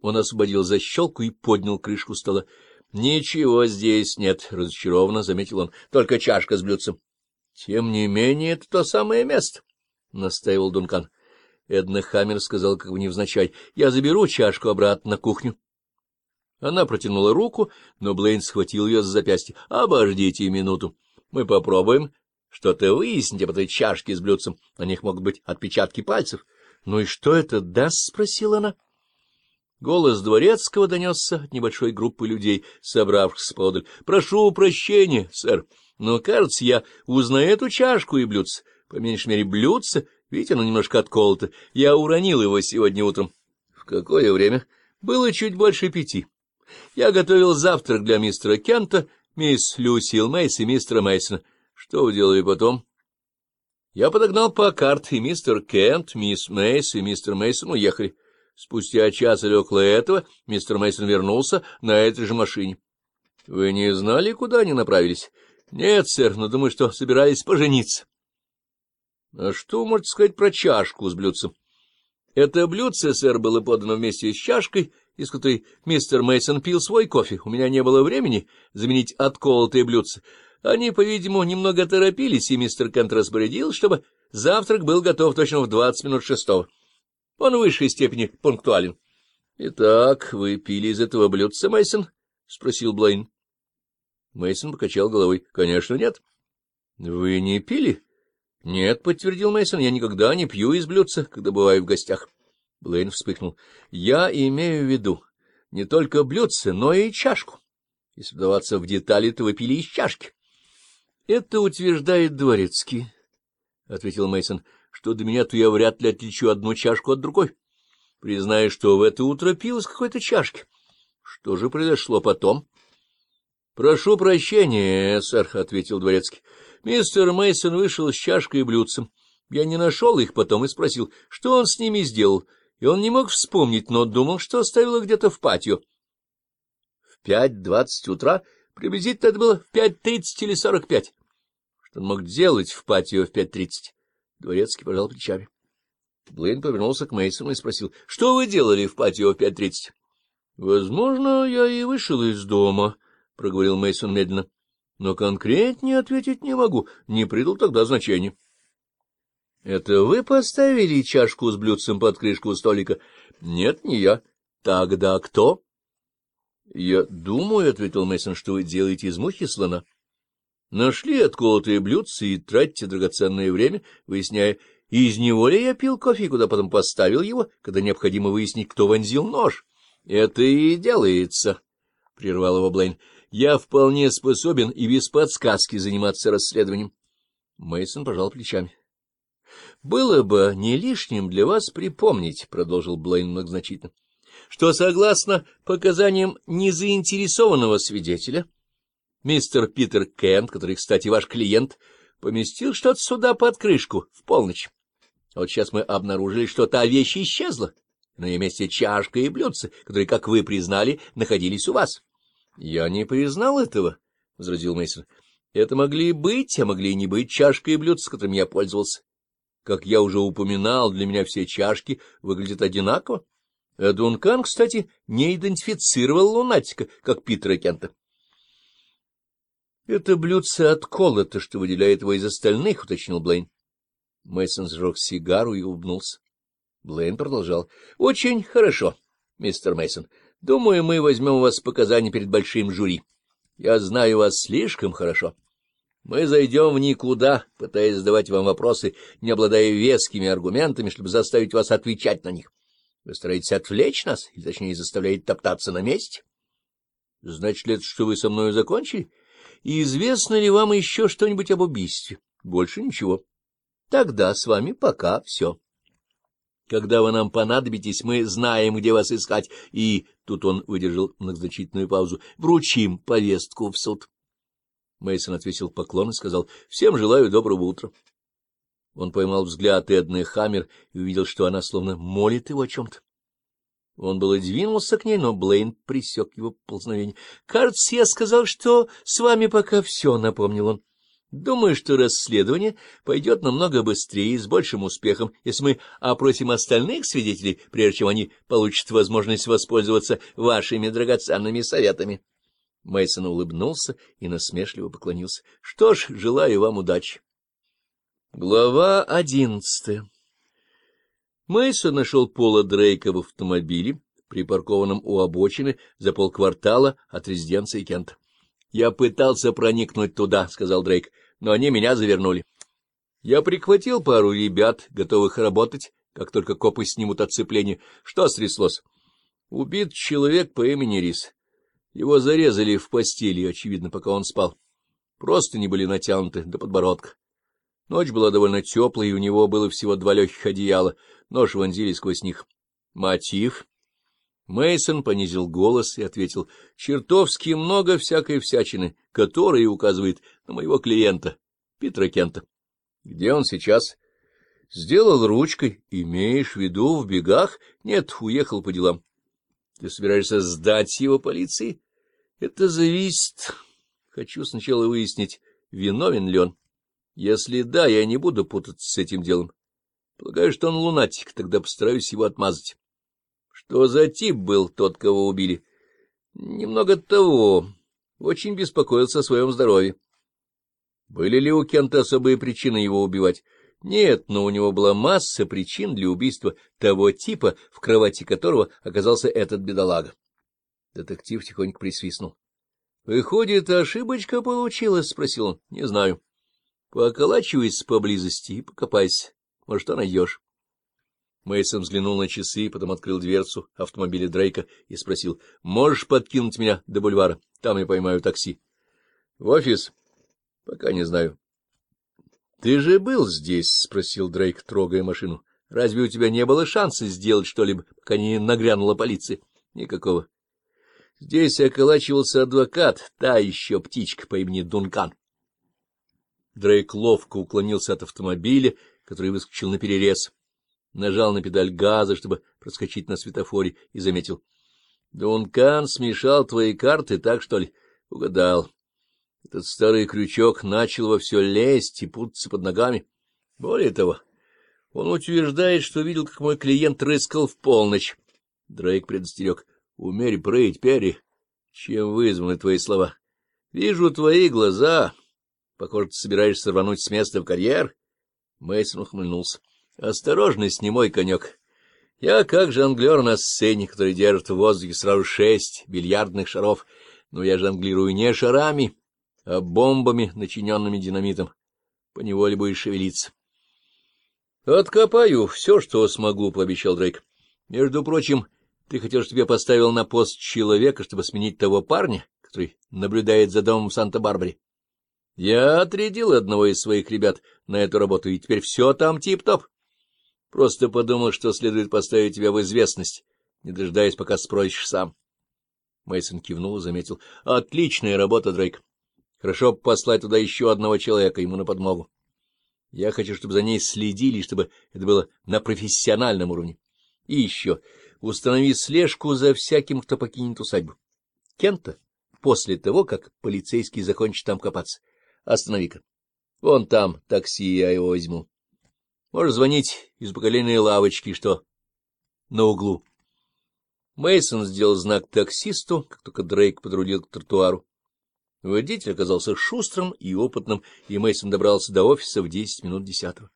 Он освободил защелку и поднял крышку стола. — Ничего здесь нет, — разочарованно заметил он, — только чашка с блюдцем. — Тем не менее, это то самое место, — настаивал Дункан. Эдна Хаммер сказал, как бы невзначай, — я заберу чашку обратно на кухню. Она протянула руку, но Блейн схватил ее за запястье. — Обождите минуту. Мы попробуем что-то выяснить об этой чашке с блюдцем. На них могут быть отпечатки пальцев. — Ну и что это даст? — спросила она. Голос Дворецкого донесся от небольшой группы людей, собравшихся подаль. — Прошу прощения, сэр, но, кажется, я узнаю эту чашку и блюдце. По меньшей мере, блюдце, видите, оно немножко отколото. Я уронил его сегодня утром. — В какое время? — Было чуть больше пяти. Я готовил завтрак для мистера Кента, мисс Люсил Мейс и мистера Мейсона. Что вы делали потом? Я подогнал по карте, и мистер Кент, мисс Мейс и мистер Мейсон уехали. Спустя час или около этого мистер Мейсон вернулся на этой же машине. — Вы не знали, куда они направились? — Нет, сэр, но думаю, что собирались пожениться. — А что вы можете сказать про чашку с блюдцем? — Это блюдце, сэр, было подано вместе с чашкой, из которой мистер Мейсон пил свой кофе. У меня не было времени заменить отколотые блюдце. Они, по-видимому, немного торопились, и мистер Кент распорядил, чтобы завтрак был готов точно в двадцать минут шестого. Он в высшей степени пунктуален. — Итак, вы пили из этого блюдца, Мейсон? спросил Блейн. Мейсон покачал головой. — Конечно, нет. — Вы не пили? — Нет, — подтвердил Мейсон. я никогда не пью из блюдца, когда бываю в гостях. Блейн вспыхнул. — Я имею в виду не только блюдце, но и чашку. Если вдаваться в детали, то вы пили из чашки. — Это утверждает дворецкий, — ответил Мейсон что до меня, то я вряд ли отличу одну чашку от другой. Признаю, что в это утро пил из какой-то чашки. Что же произошло потом? — Прошу прощения, сэр, — ответил дворецкий. Мистер Мейсон вышел с чашкой и блюдцем. Я не нашел их потом и спросил, что он с ними сделал, и он не мог вспомнить, но думал, что оставил их где-то в патио. В пять двадцать утра, приблизительно это было в пять тридцать или сорок пять. Что он мог делать в патио в пять тридцать? Дворецкий пожал плечами. Блейн повернулся к Мейсону и спросил, — Что вы делали в патио в пять тридцать? — Возможно, я и вышел из дома, — проговорил Мейсон медленно. — Но конкретнее ответить не могу, не придал тогда значения. — Это вы поставили чашку с блюдцем под крышку у столика? — Нет, не я. — Тогда кто? — Я думаю, — ответил Мейсон, что вы делаете из мухи слона. — Нашли отколотые блюдце и тратьте драгоценное время, выясняя, из него ли я пил кофе, куда потом поставил его, когда необходимо выяснить, кто вонзил нож. — Это и делается, — прервал его Блейн. — Я вполне способен и без подсказки заниматься расследованием. Мейсон пожал плечами. — Было бы не лишним для вас припомнить, — продолжил Блейн многозначительно, — что, согласно показаниям незаинтересованного свидетеля, — Мистер Питер Кент, который, кстати, ваш клиент, поместил что-то сюда под крышку в полночь. Вот сейчас мы обнаружили, что та вещь исчезла. На ее месте чашка и блюдце, которые, как вы признали, находились у вас. — Я не признал этого, — возразил Мейсон. Это могли быть, а могли и не быть чашка и блюдце, которыми я пользовался. Как я уже упоминал, для меня все чашки выглядят одинаково. А Дункан, кстати, не идентифицировал лунатика, как Питера Кента. Это блюдце от колота, что выделяет его из остальных, — уточнил Блейн. Мейсон сжег сигару и улыбнулся. Блейн продолжал. — Очень хорошо, мистер Мейсон. Думаю, мы возьмем у вас показания перед большим жюри. Я знаю вас слишком хорошо. Мы зайдем в никуда, пытаясь задавать вам вопросы, не обладая вескими аргументами, чтобы заставить вас отвечать на них. Вы стараетесь отвлечь нас, или, точнее, заставляете топтаться на месте? — Значит ли это, что вы со мною закончили? — и известно ли вам еще что-нибудь об убийстве? Больше ничего. Тогда с вами пока все. Когда вы нам понадобитесь, мы знаем, где вас искать, и, тут он выдержал многозначительную паузу, вручим повестку в суд. Мейсон ответил поклон и сказал, — Всем желаю доброго утра. Он поймал взгляд Эдны Хаммер и увидел, что она словно молит его о чем-то. Он было двинулся к ней, но Блейн присек его ползновение. — Кажется, я сказал, что с вами пока все, — напомнил он. — Думаю, что расследование пойдет намного быстрее и с большим успехом, если мы опросим остальных свидетелей, прежде чем они получат возможность воспользоваться вашими драгоценными советами. Мейсон улыбнулся и насмешливо поклонился. — Что ж, желаю вам удачи. Глава одиннадцатая Мейсон нашел Пола Дрейка в автомобиле, припаркованном у обочины за полквартала от резиденции Кента. — Я пытался проникнуть туда, — сказал Дрейк, — но они меня завернули. Я прихватил пару ребят, готовых работать, как только копы снимут отцепление. Что стряслось? Убит человек по имени Рис. Его зарезали в постели, очевидно, пока он спал. Просто не были натянуты до подбородка. Ночь была довольно теплая, и у него было всего два легких одеяла. Нож вонзили сквозь них. Мотив? Мейсон понизил голос и ответил. Чертовски много всякой всячины, которая указывает на моего клиента, Питера Кента. Где он сейчас? Сделал ручкой. Имеешь в виду в бегах? Нет, уехал по делам. Ты собираешься сдать его полиции? Это зависит. Хочу сначала выяснить, виновен ли он. Если да, я не буду путаться с этим делом. Полагаю, что он лунатик, тогда постараюсь его отмазать. Что за тип был тот, кого убили? Немного того. Очень беспокоился о своем здоровье. Были ли у Кента особые причины его убивать? Нет, но у него была масса причин для убийства того типа, в кровати которого оказался этот бедолага. Детектив тихонько присвистнул. — Выходит, ошибочка получилась? — спросил он. — Не знаю. Поколачивайся поблизости и покопайся. Может, что найдешь. Мейсон взглянул на часы, потом открыл дверцу автомобиля Дрейка и спросил, — Можешь подкинуть меня до бульвара? Там я поймаю такси. — В офис? — Пока не знаю. — Ты же был здесь? — спросил Дрейк, трогая машину. — Разве у тебя не было шанса сделать что-либо, пока не нагрянула полиция? — Никакого. Здесь околачивался адвокат, та еще птичка по имени Дункан. Дрейк ловко уклонился от автомобиля, который выскочил на перерез, нажал на педаль газа, чтобы проскочить на светофоре, и заметил. — Дункан смешал твои карты, так что ли? — Угадал. Этот старый крючок начал во все лезть и путаться под ногами. Более того, он утверждает, что видел, как мой клиент рыскал в полночь. Дрейк предостерег. — Умерь прыть, Перри. Чем вызваны твои слова? — Вижу твои глаза. Похоже, ты собираешься рвануть с места в карьер? Мейсон ухмыльнулся. Осторожно, снимой конек. Я как жонглер на сцене, который держит в воздухе сразу шесть бильярдных шаров, но я жонглирую не шарами, а бомбами, начиненными динамитом. Поневоле будешь шевелиться. — Откопаю все, что смогу, — пообещал Дрейк. — Между прочим, ты хотел, чтобы я поставил на пост человека, чтобы сменить того парня, который наблюдает за домом в Санта-Барбаре. Я отрядил одного из своих ребят на эту работу, и теперь все там тип-топ. Просто подумал, что следует поставить тебя в известность, не дожидаясь, пока спросишь сам. Мейсон кивнул и заметил. — Отличная работа, Дрейк. Хорошо послать туда еще одного человека ему на подмогу. Я хочу, чтобы за ней следили, чтобы это было на профессиональном уровне. И еще установи слежку за всяким, кто покинет усадьбу. Кента после того, как полицейский закончит там копаться. Останови-ка. Вон там такси, я его возьму. Можешь звонить из бакалейной лавочки, что на углу. Мейсон сделал знак таксисту, как только Дрейк подрулил к тротуару. Водитель оказался шустрым и опытным, и Мейсон добрался до офиса в десять минут десятого.